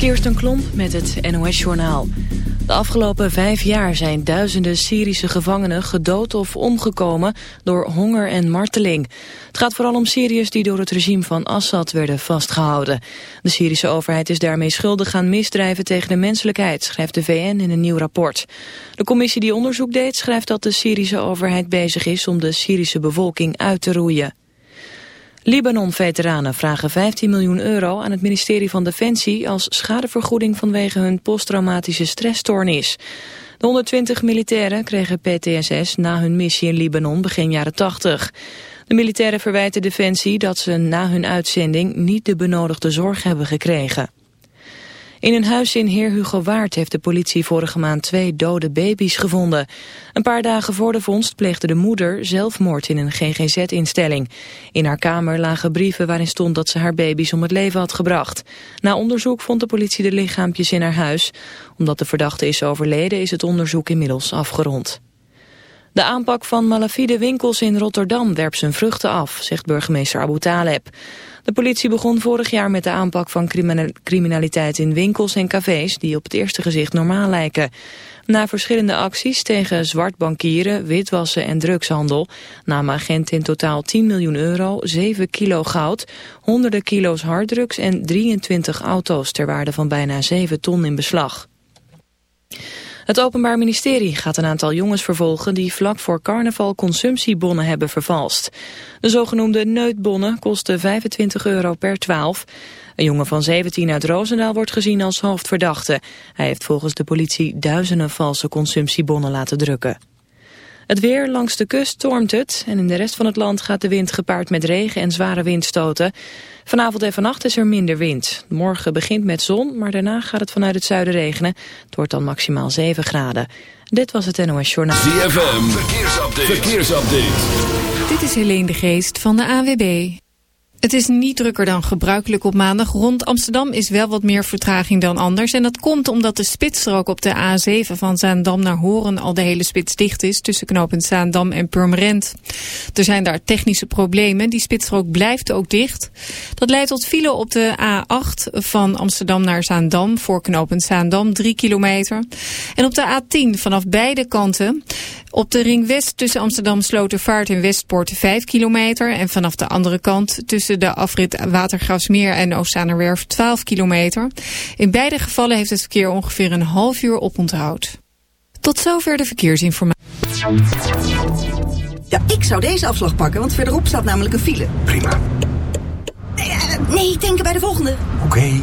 Kirsten Klomp met het NOS-journaal. De afgelopen vijf jaar zijn duizenden Syrische gevangenen gedood of omgekomen door honger en marteling. Het gaat vooral om Syriërs die door het regime van Assad werden vastgehouden. De Syrische overheid is daarmee schuldig aan misdrijven tegen de menselijkheid, schrijft de VN in een nieuw rapport. De commissie die onderzoek deed schrijft dat de Syrische overheid bezig is om de Syrische bevolking uit te roeien. Libanon-veteranen vragen 15 miljoen euro aan het ministerie van Defensie als schadevergoeding vanwege hun posttraumatische stressstoornis. De 120 militairen kregen PTSS na hun missie in Libanon begin jaren 80. De militairen verwijten Defensie dat ze na hun uitzending niet de benodigde zorg hebben gekregen. In een huis in Heer Hugo Waard heeft de politie vorige maand twee dode baby's gevonden. Een paar dagen voor de vondst pleegde de moeder zelfmoord in een GGZ-instelling. In haar kamer lagen brieven waarin stond dat ze haar baby's om het leven had gebracht. Na onderzoek vond de politie de lichaampjes in haar huis. Omdat de verdachte is overleden is het onderzoek inmiddels afgerond. De aanpak van malafide winkels in Rotterdam werpt zijn vruchten af, zegt burgemeester Abu Taleb. De politie begon vorig jaar met de aanpak van criminaliteit in winkels en cafés die op het eerste gezicht normaal lijken. Na verschillende acties tegen zwartbankieren, witwassen en drugshandel namen agenten in totaal 10 miljoen euro, 7 kilo goud, honderden kilo's harddrugs en 23 auto's ter waarde van bijna 7 ton in beslag. Het Openbaar Ministerie gaat een aantal jongens vervolgen die vlak voor carnaval consumptiebonnen hebben vervalst. De zogenoemde neutbonnen kosten 25 euro per 12. Een jongen van 17 uit Roosendaal wordt gezien als hoofdverdachte. Hij heeft volgens de politie duizenden valse consumptiebonnen laten drukken. Het weer langs de kust stormt het en in de rest van het land gaat de wind gepaard met regen en zware windstoten. Vanavond en vannacht is er minder wind. Morgen begint met zon, maar daarna gaat het vanuit het zuiden regenen. Het wordt dan maximaal 7 graden. Dit was het NOS Journaal. ZFM, verkeersupdate. verkeersupdate. Dit is Helene de Geest van de AWB. Het is niet drukker dan gebruikelijk op maandag. Rond Amsterdam is wel wat meer vertraging dan anders. En dat komt omdat de spitsstrook op de A7 van Zaandam naar Horen al de hele spits dicht is. Tussen knooppunt Zaandam en Purmerend. Er zijn daar technische problemen. Die spitsstrook blijft ook dicht. Dat leidt tot file op de A8 van Amsterdam naar Zaandam. Voor knooppunt Zaandam 3 kilometer. En op de A10 vanaf beide kanten. Op de ring west tussen Amsterdam Slotervaart en Westpoort 5 kilometer. En vanaf de andere kant tussen de afrit Watergraafsmeer en Oostzaanerwerf 12 kilometer. In beide gevallen heeft het verkeer ongeveer een half uur oponthoud. Tot zover de verkeersinformatie. Ja, ik zou deze afslag pakken, want verderop staat namelijk een file. Prima. Nee, uh, nee denken bij de volgende. Oké.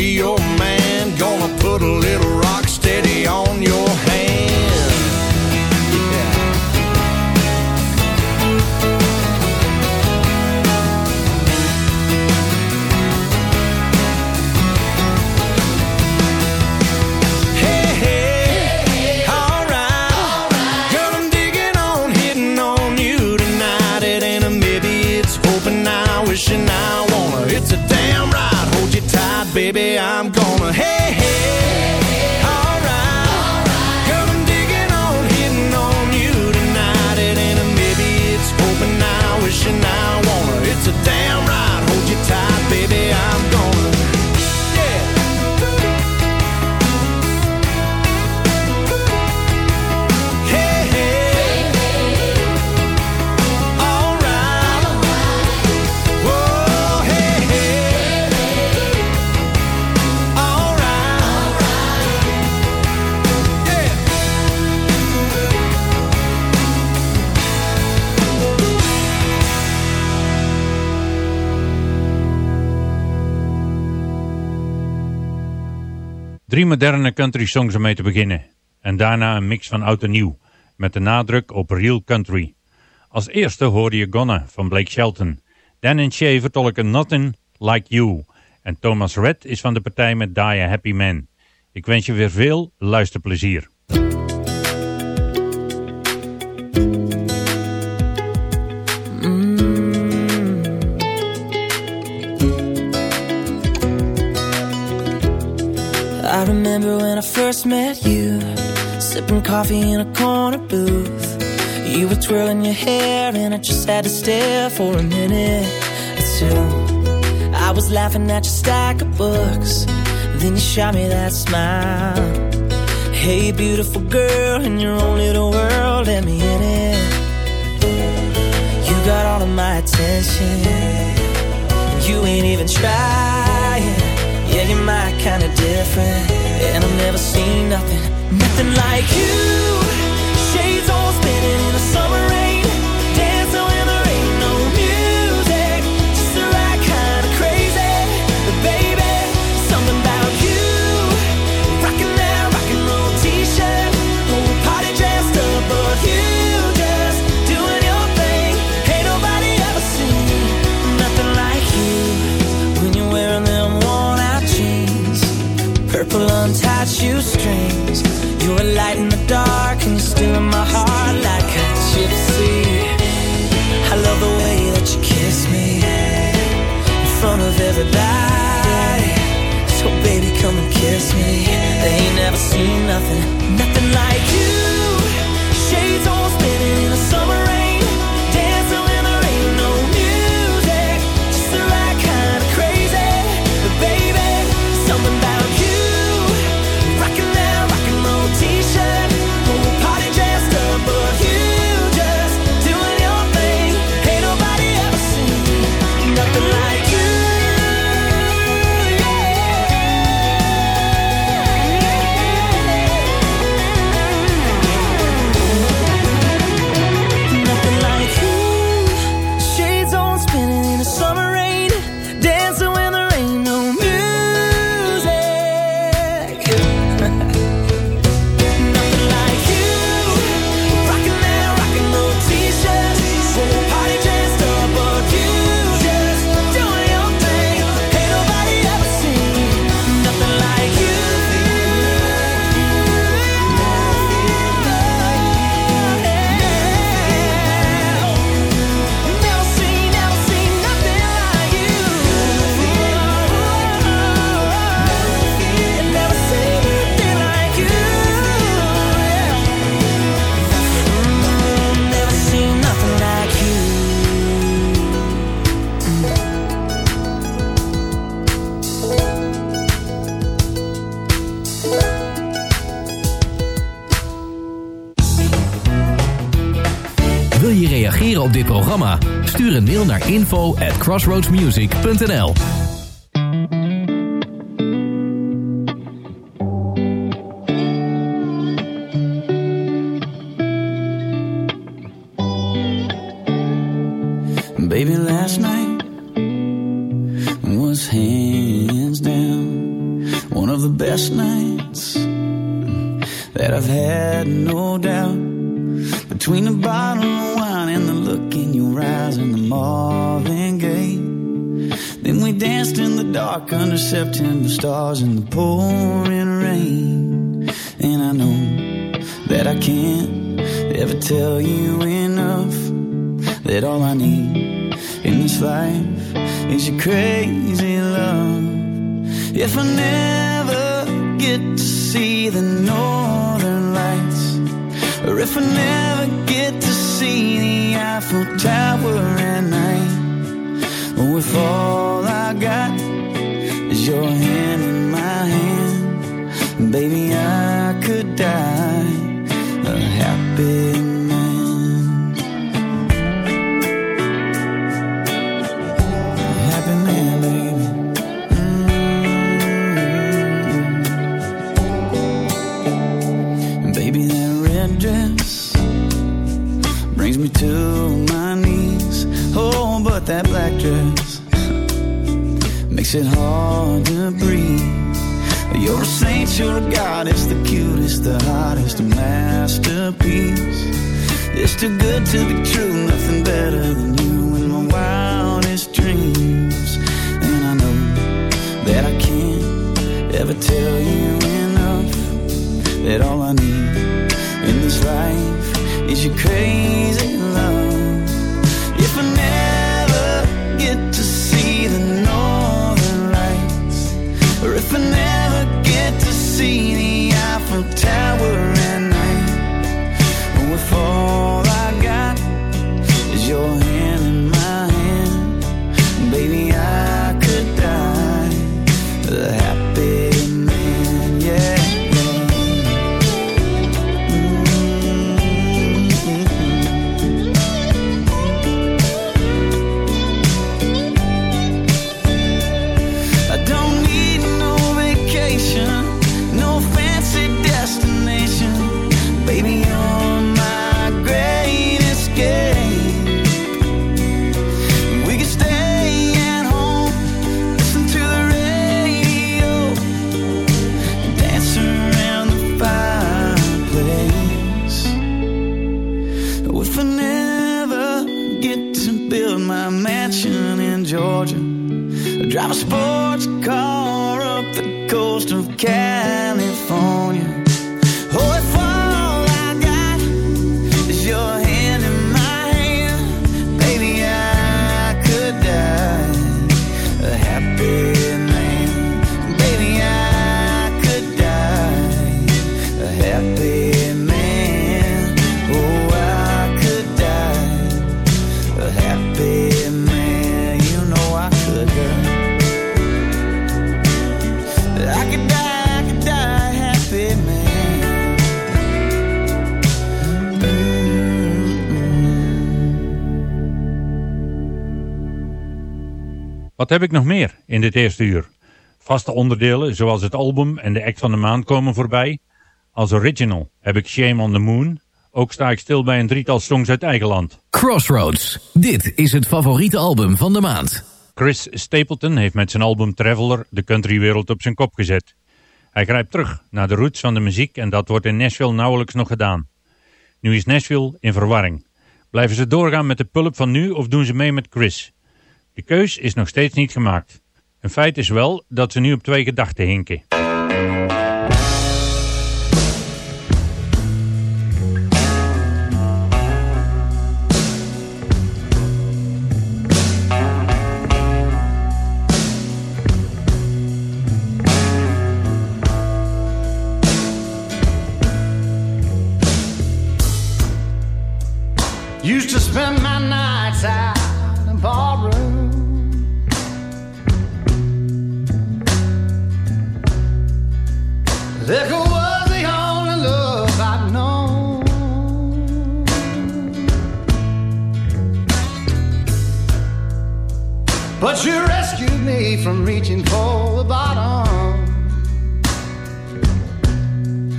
Be your Drie moderne country songs om mee te beginnen. En daarna een mix van oud en nieuw. Met de nadruk op real country. Als eerste hoorde je Gonna van Blake Shelton. Dan en Shay vertolken Nothing Like You. En Thomas Red is van de partij met Die a Happy Man. Ik wens je weer veel luisterplezier. Remember when I first met you, sipping coffee in a corner booth. You were twirling your hair, and I just had to stare for a minute or two. I was laughing at your stack of books, then you shot me that smile. Hey, beautiful girl, in your own little world, let me in it. You got all of my attention. You ain't even trying. Yeah, you're my kind of different. And I've never seen nothing, nothing like you. Light in the dark And you're still in my heart like a gypsy. I love the way that you kiss me In front of everybody. So baby come and kiss me. They ain't never seen nothing Nothing like you. Shades all spinning in the summer reageren op dit programma? Stuur een mail naar info at crossroadsmusic.nl Baby, last night was hands down one of the best nights that I've had, no doubt. Between the bottle and the look in your eyes and the Marvin Gaye. Then we danced in the dark under September stars in the pouring rain. And I know that I can't ever tell you enough that all I need in this life is your crazy love. If I never get to see the northern lights, or if I never get to see the Eiffel Tower at night, or if all I got is your hand in my hand, baby, I could die makes it hard to breathe. You're a saint, you're a goddess, the cutest, the hottest, masterpiece. It's too good to be true, nothing better than you in my wildest dreams. And I know that I can't ever tell you enough that all I need in this life is your crazy heb ik nog meer in dit eerste uur? Vaste onderdelen zoals het album en de act van de maand komen voorbij. Als original heb ik Shame on the Moon. Ook sta ik stil bij een drietal songs uit eigen land. Crossroads. Dit is het favoriete album van de maand. Chris Stapleton heeft met zijn album Traveler de countrywereld op zijn kop gezet. Hij grijpt terug naar de roots van de muziek en dat wordt in Nashville nauwelijks nog gedaan. Nu is Nashville in verwarring. Blijven ze doorgaan met de pulp van nu of doen ze mee met Chris? De keus is nog steeds niet gemaakt. Een feit is wel dat ze nu op twee gedachten hinken. Used to spend But you rescued me from reaching for the bottom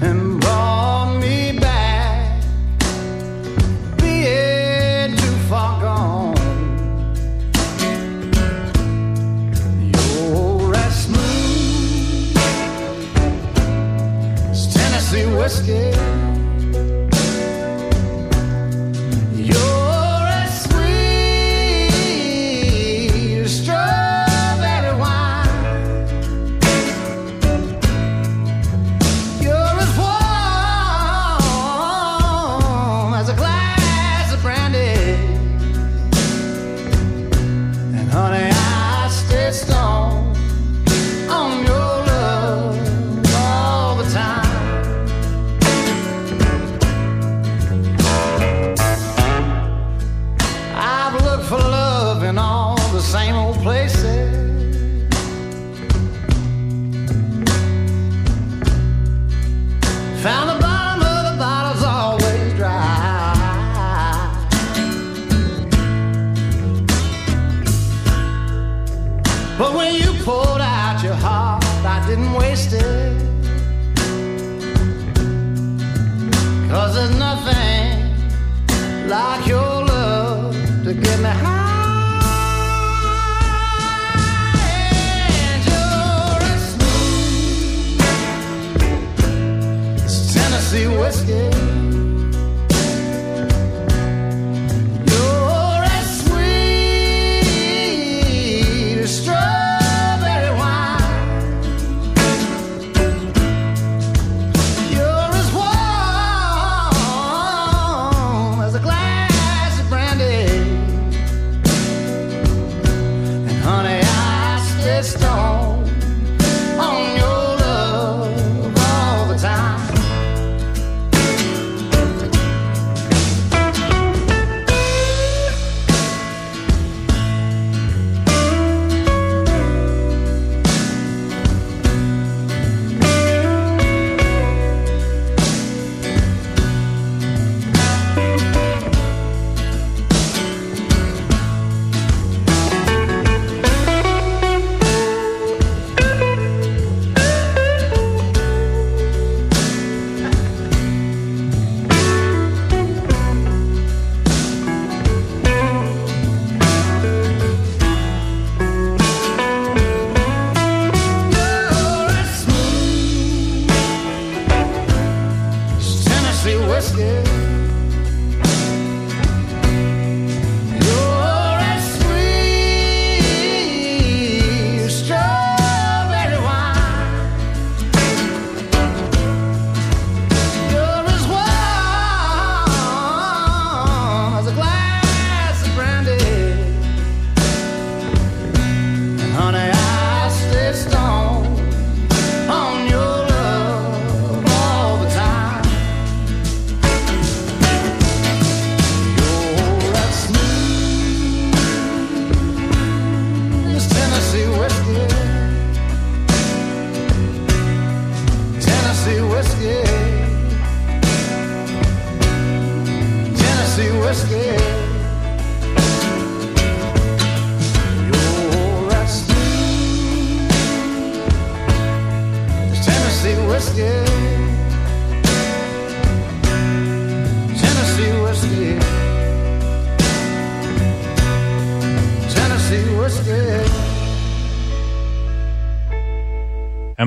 and brought me back, being too far gone. You're as smooth as Tennessee whiskey.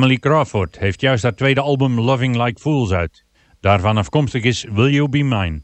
Emily Crawford heeft juist haar tweede album Loving Like Fools uit. Daarvan afkomstig is Will You Be Mine.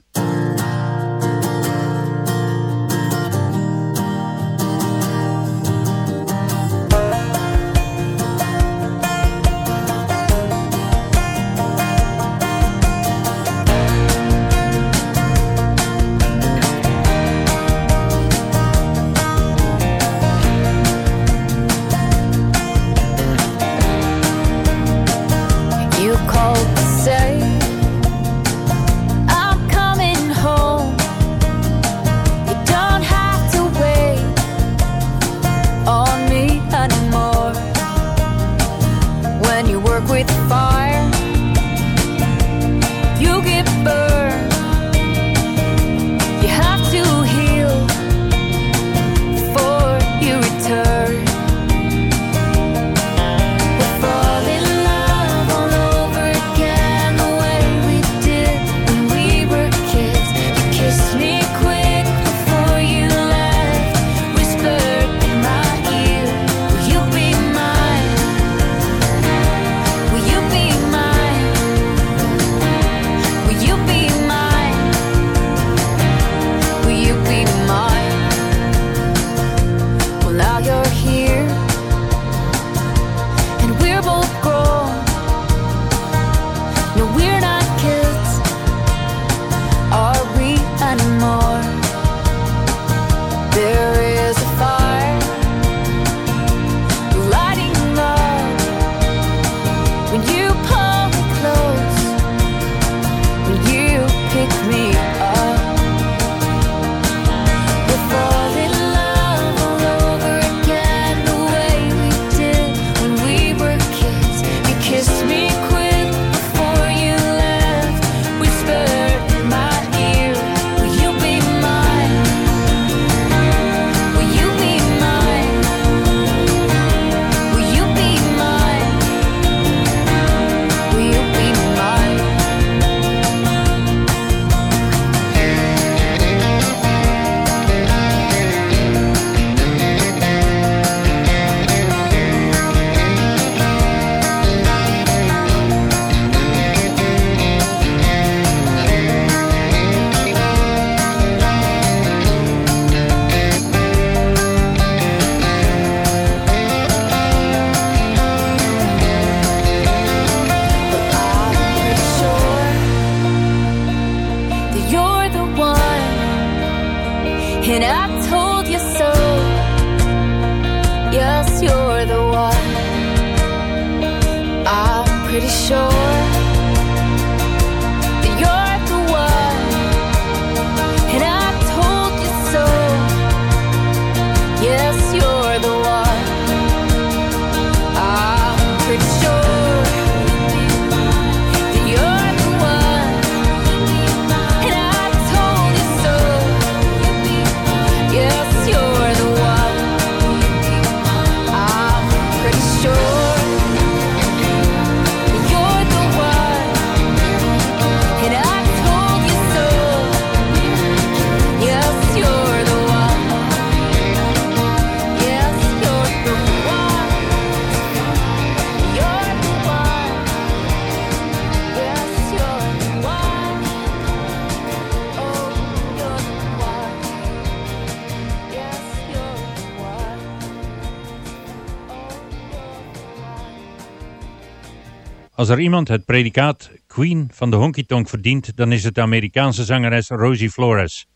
Als er iemand het predicaat Queen van de Honky Tonk verdient, dan is het de Amerikaanse zangeres Rosie Flores.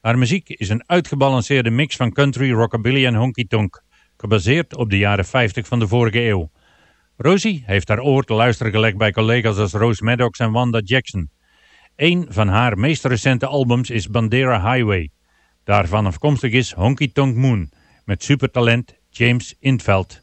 Haar muziek is een uitgebalanceerde mix van country, rockabilly en honky tonk, gebaseerd op de jaren 50 van de vorige eeuw. Rosie heeft haar oor te luisteren gelegd bij collega's als Rose Maddox en Wanda Jackson. Een van haar meest recente albums is Bandera Highway. Daarvan afkomstig is Honky Tonk Moon met supertalent James Intveld.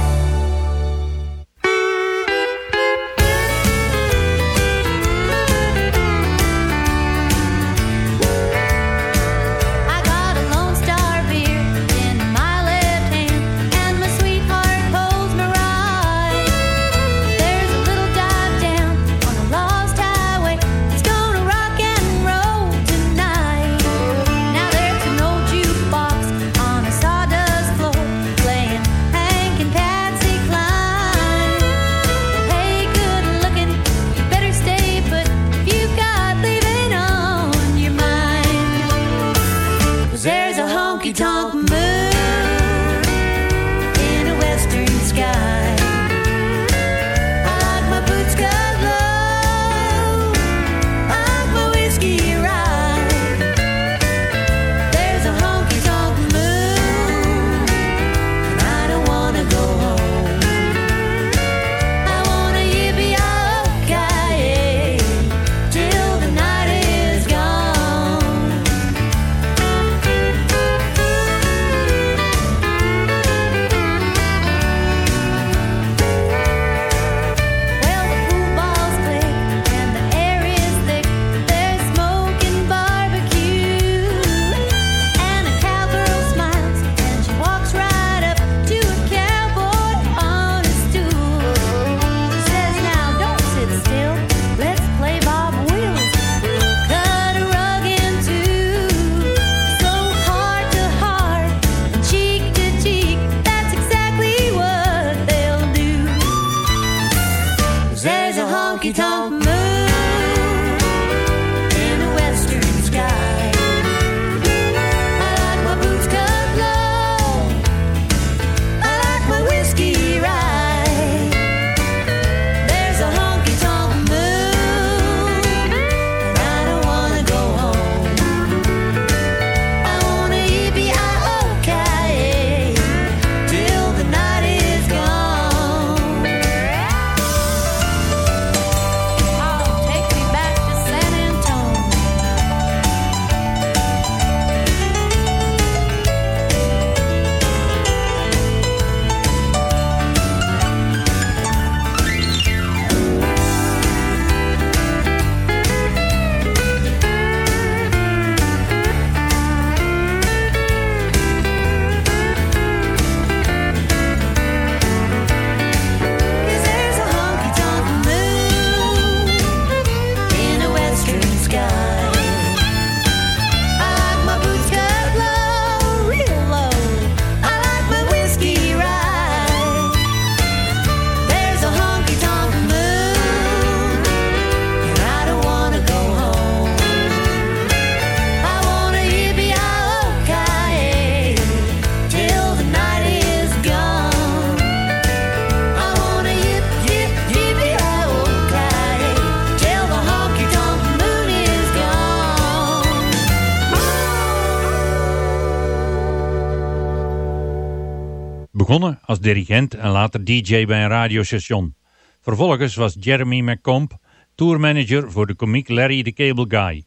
Begonnen als dirigent en later DJ bij een radiostation. Vervolgens was Jeremy McComb tourmanager voor de komiek Larry the Cable Guy.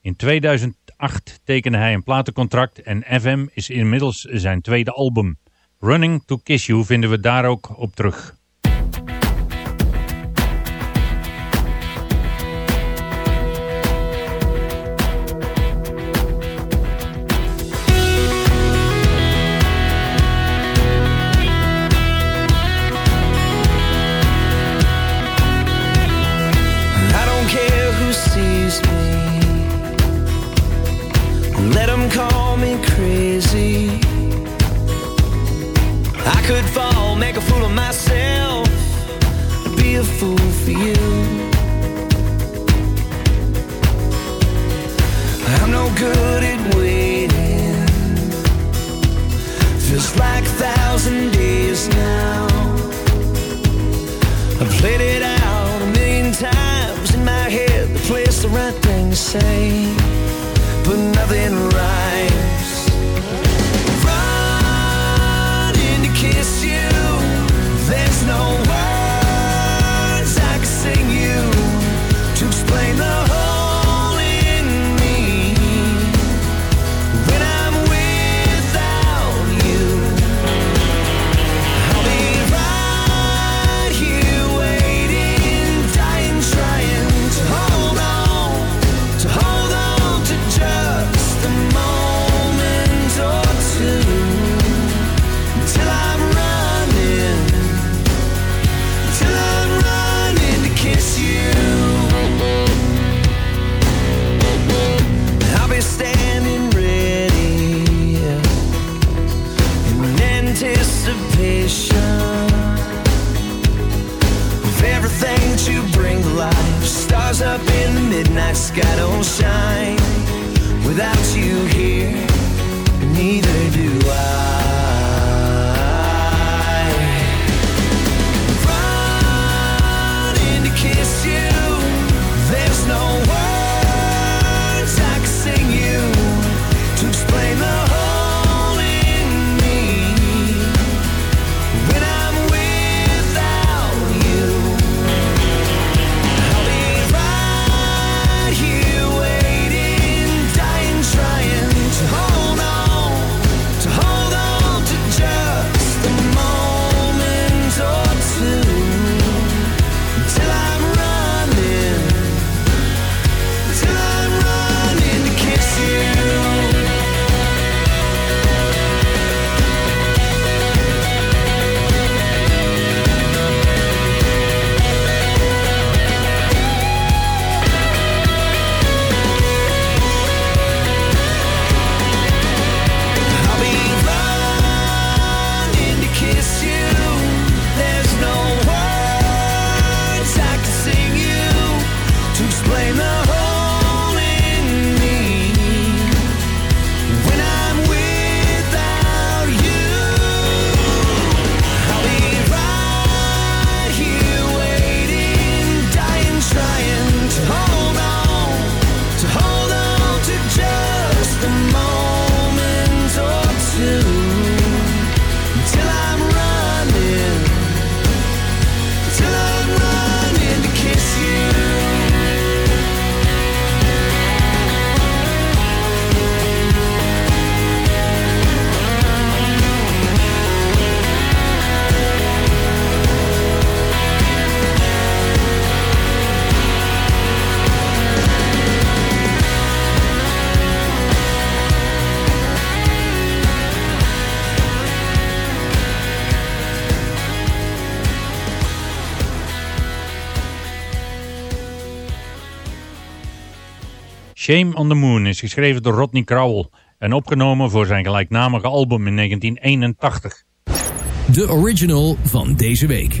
In 2008 tekende hij een platencontract en FM is inmiddels zijn tweede album. Running to Kiss You vinden we daar ook op terug. say. Shame on the Moon is geschreven door Rodney Crowell en opgenomen voor zijn gelijknamige album in 1981. De original van deze week.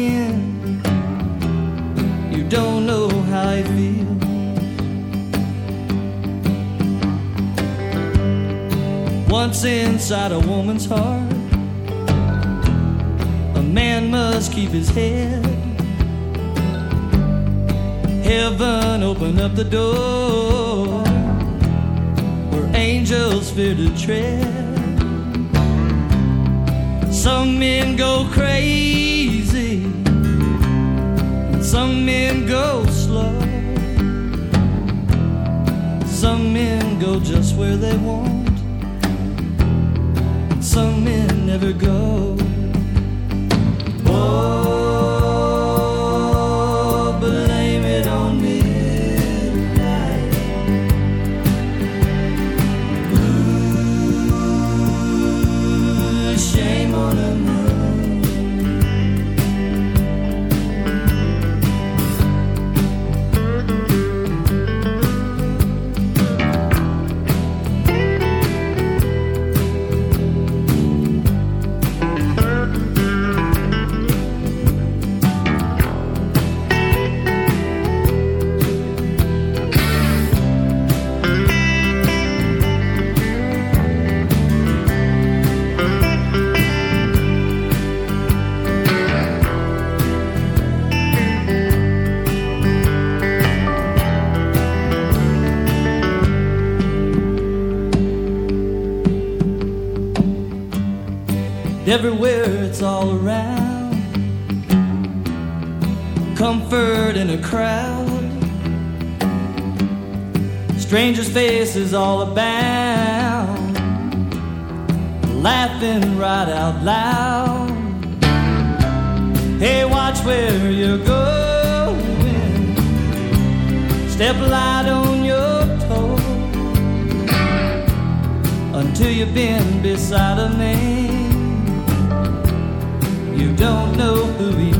Don't know how he feels. Once inside a woman's heart, a man must keep his head. Heaven open up the door where angels fear to tread. Some men go crazy, some men go slow, some men go just where they want some men never go. Everywhere it's all around. Comfort in a crowd. Strangers' faces all about, Laughing right out loud. Hey, watch where you're going. Step light on your toe. Until you've been beside a man don't know who he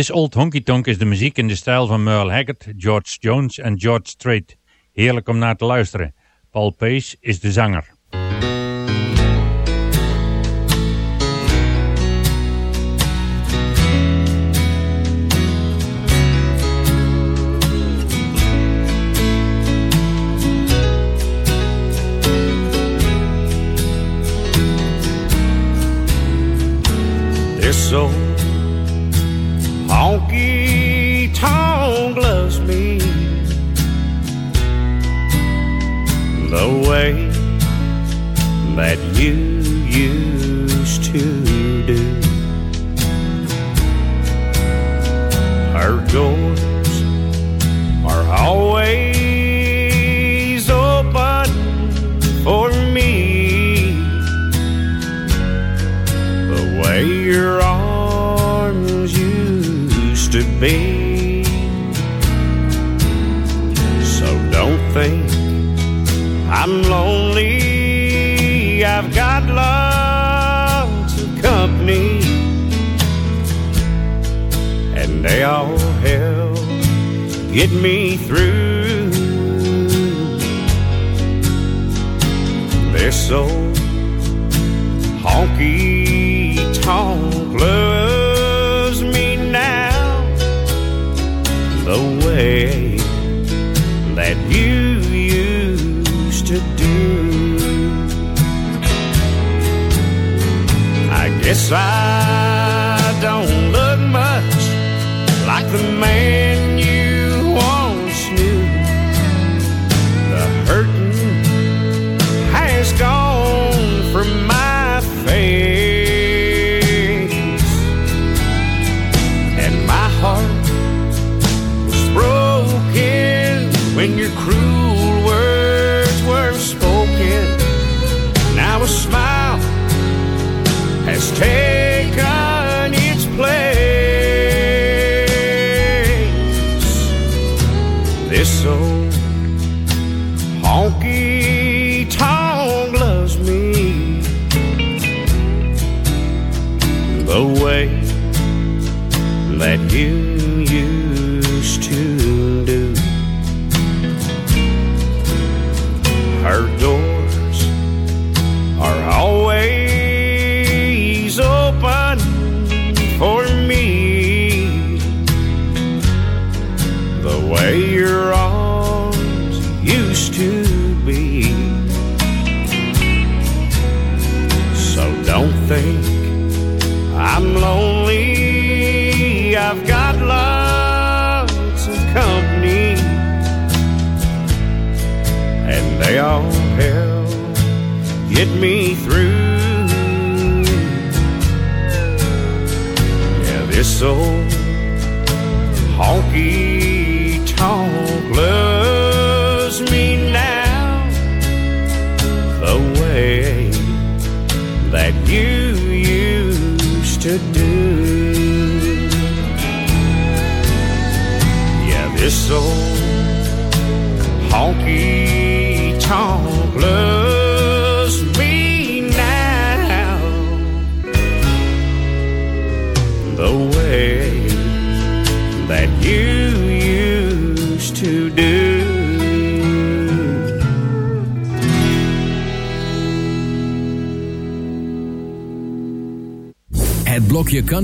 This Old Honky Tonk is de muziek in de stijl van Merle Haggard, George Jones en George Strait. Heerlijk om naar te luisteren. Paul Pace is de zanger.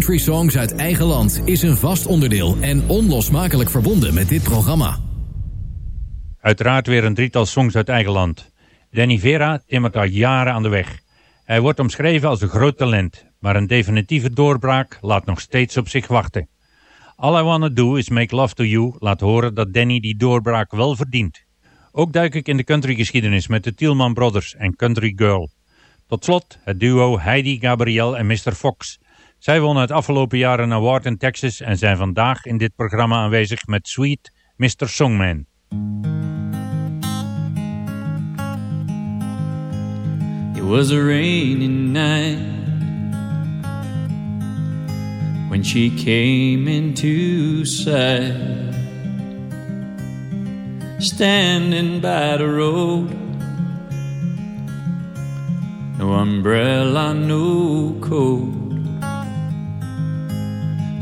Country Songs uit eigen land is een vast onderdeel en onlosmakelijk verbonden met dit programma. Uiteraard weer een drietal songs uit eigen land. Danny Vera timmert al jaren aan de weg. Hij wordt omschreven als een groot talent, maar een definitieve doorbraak laat nog steeds op zich wachten. All I Wanna Do Is Make Love To You laat horen dat Danny die doorbraak wel verdient. Ook duik ik in de countrygeschiedenis met de Tielman Brothers en Country Girl. Tot slot het duo Heidi Gabriel en Mr. Fox. Zij wonnen het afgelopen jaar een award in Texas en zijn vandaag in dit programma aanwezig met Sweet Mr. Songman. It was a rainy night when she came into sight. Standing by the road, no umbrella, no coat.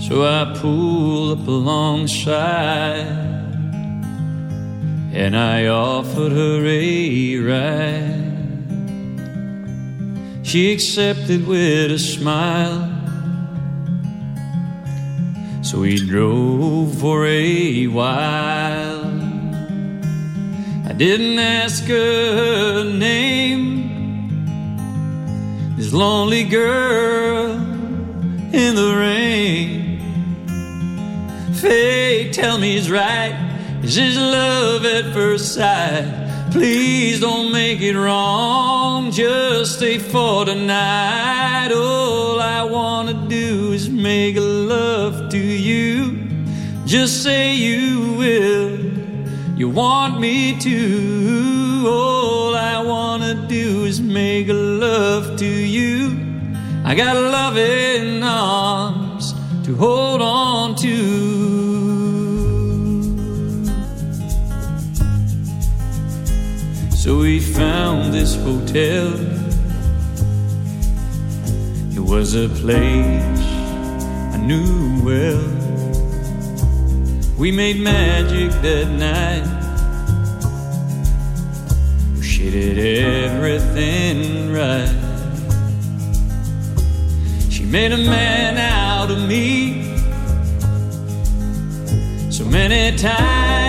So I pulled up alongside and I offered her a ride. She accepted with a smile. So we drove for a while. I didn't ask her name. This lonely girl in the rain. Fate, tell me it's right. This is this love at first sight? Please don't make it wrong. Just stay for tonight. All I wanna do is make a love to you. Just say you will. You want me to. All I wanna do is make a love to you. I got loving arms to hold on to. So we found this hotel. It was a place I knew well. We made magic that night. She did everything right. She made a man out of me so many times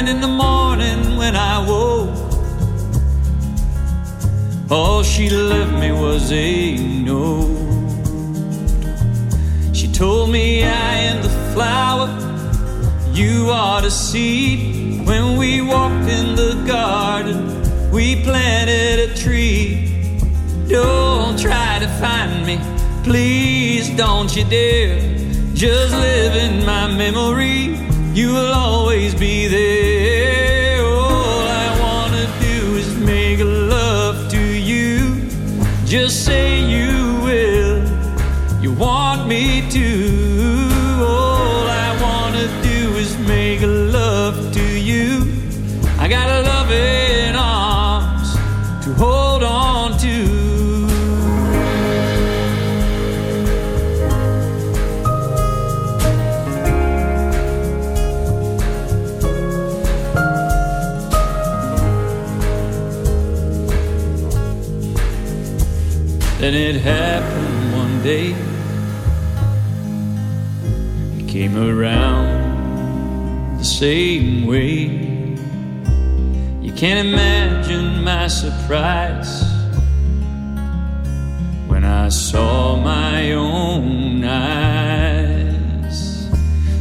And in the morning when I woke, all she left me was a note. She told me I am the flower, you are the seed. When we walked in the garden, we planted a tree. Don't try to find me, please don't you dare. Just live in my memory, you will always be there. All I wanna do is make love to you. Just came around the same way. You can't imagine my surprise when I saw my own eyes.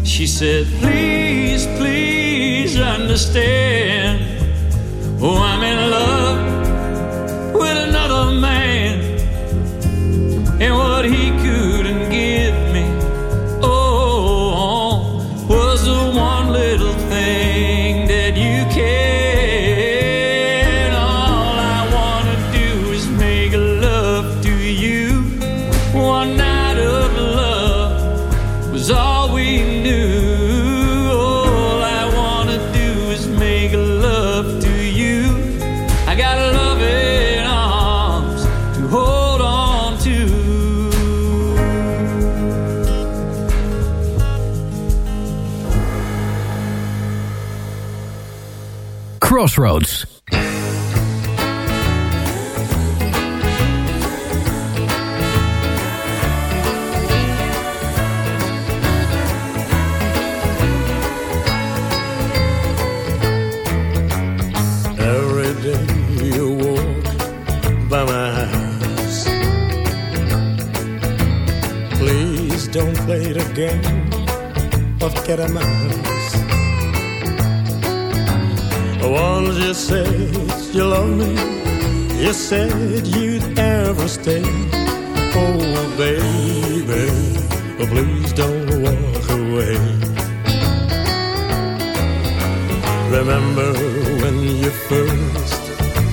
She said, Please, please understand. Oh, I'm in love Please don't play the game of cat and mouse. You said you love me, you said you'd ever stay. Oh, baby, please don't walk away. Remember when you first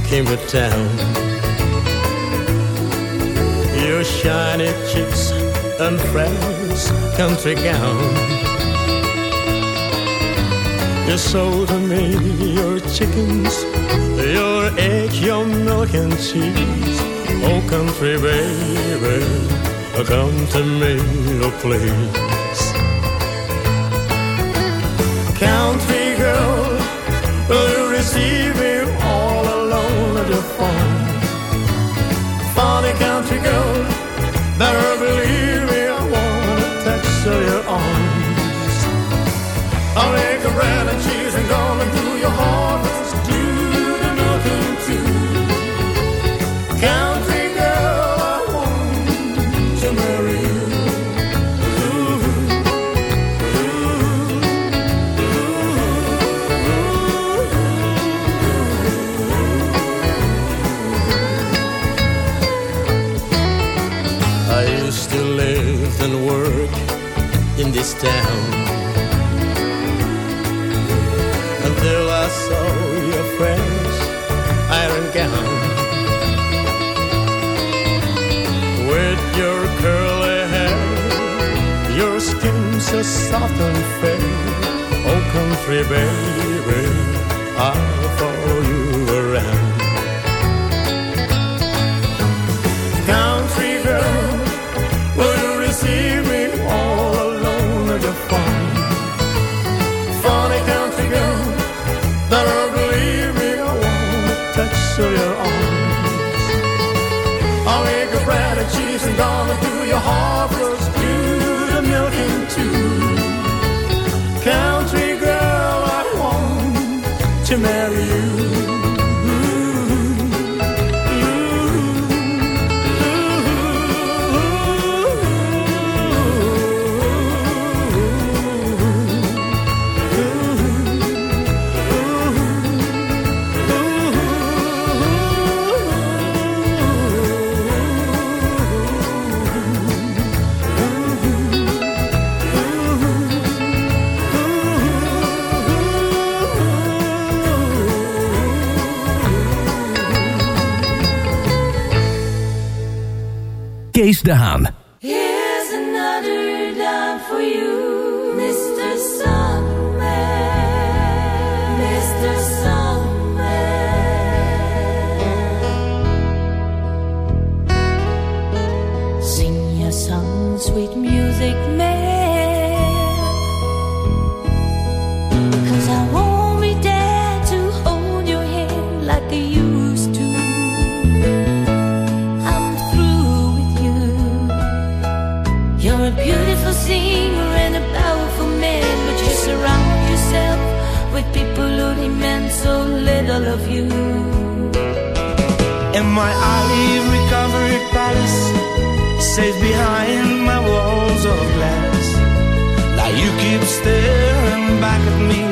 came to town? Your shiny cheeks and fresh country gown. You sold to me your chickens, your egg, your milk and cheese. Oh, country baby, come to me, oh please. Country girl, will you receive me all alone at your phone? Funny country girl, I'll make and cheese and gonna do your. Let's do the nothing too. Country girl, I want to marry you. I used to live and work in this town press iron gown. With your curly hair, your skin so soft and fair, oh country baby, I'll follow you. and gonna do your harm. visste han. safe behind my walls of glass. Now you keep staring back at me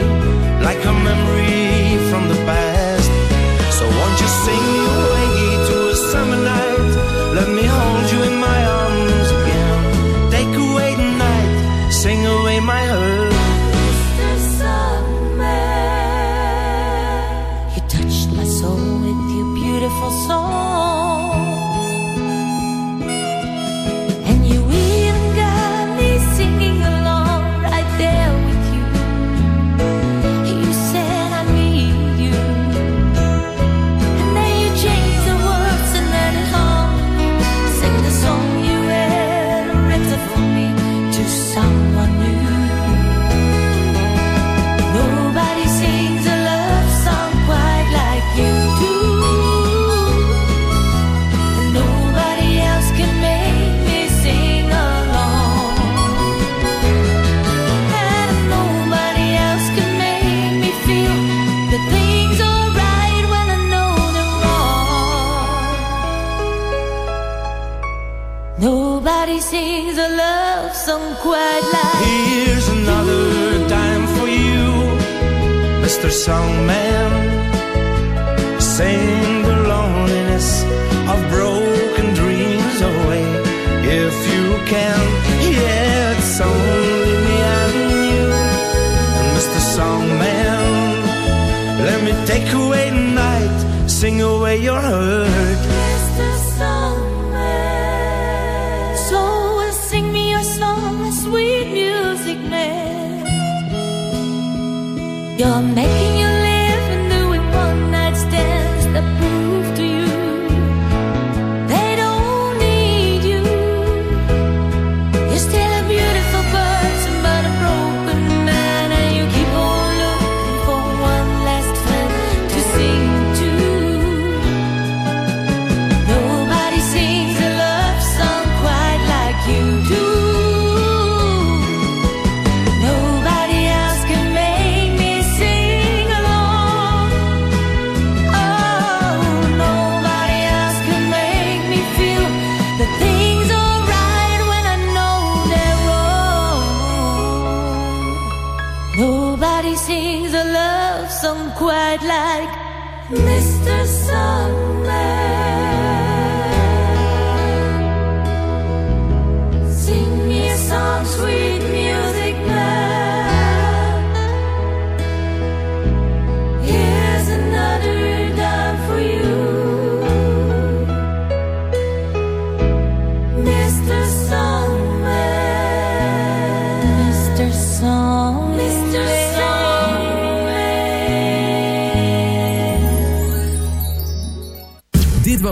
Mr.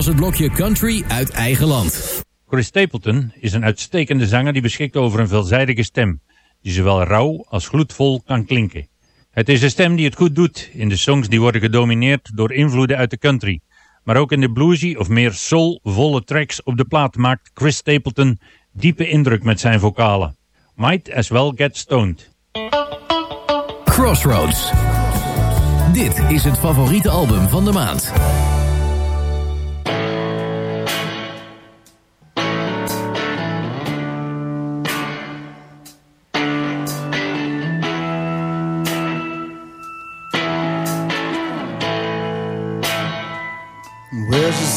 was het blokje country uit eigen land. Chris Stapleton is een uitstekende zanger die beschikt over een veelzijdige stem, die zowel rauw als gloedvol kan klinken. Het is een stem die het goed doet in de songs die worden gedomineerd door invloeden uit de country. Maar ook in de bluesy of meer soulvolle tracks op de plaat maakt Chris Stapleton diepe indruk met zijn vocalen. Might as well get stoned. Crossroads. Dit is het favoriete album van de maand.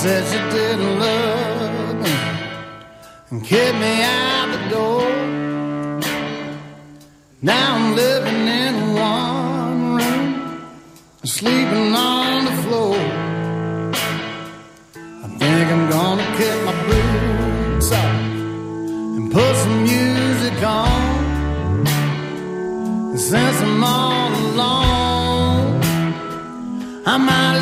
Said she didn't love me and kicked me out the door. Now I'm living in one room, sleeping on the floor. I think I'm gonna kick my boots off and put some music on. And since I'm all alone, I might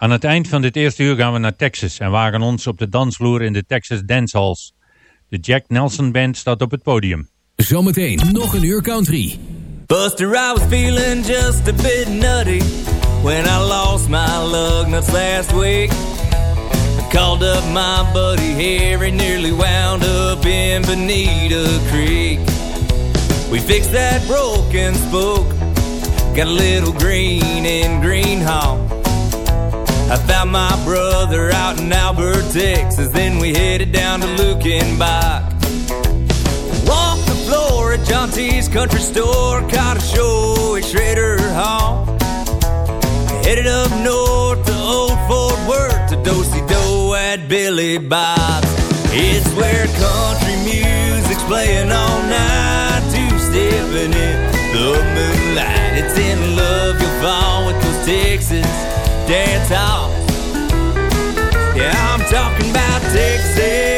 Aan het eind van dit eerste uur gaan we naar Texas en wagen ons op de dansvloer in de Texas Dancehalls. De Jack Nelson Band staat op het podium. Zometeen nog een uur country. Buster, I was feeling just a bit nutty when I lost my lug nuts last week. I called up my buddy Harry, nearly wound up in Bonita Creek. We fixed that broken spoke, got a little green in Greenhaw. I found my brother out in Albert, Texas, then we headed down to Lukenbach. Walked the floor at John T's country store, caught a show at Schrader Hall. Headed up north to Old Fort Worth to Dosey Do at Billy Bob's. It's where country music's playing all night, two-stepping in the moonlight. It's in love you'll fall with those Texas dance halls. Yeah, I'm talking about Texas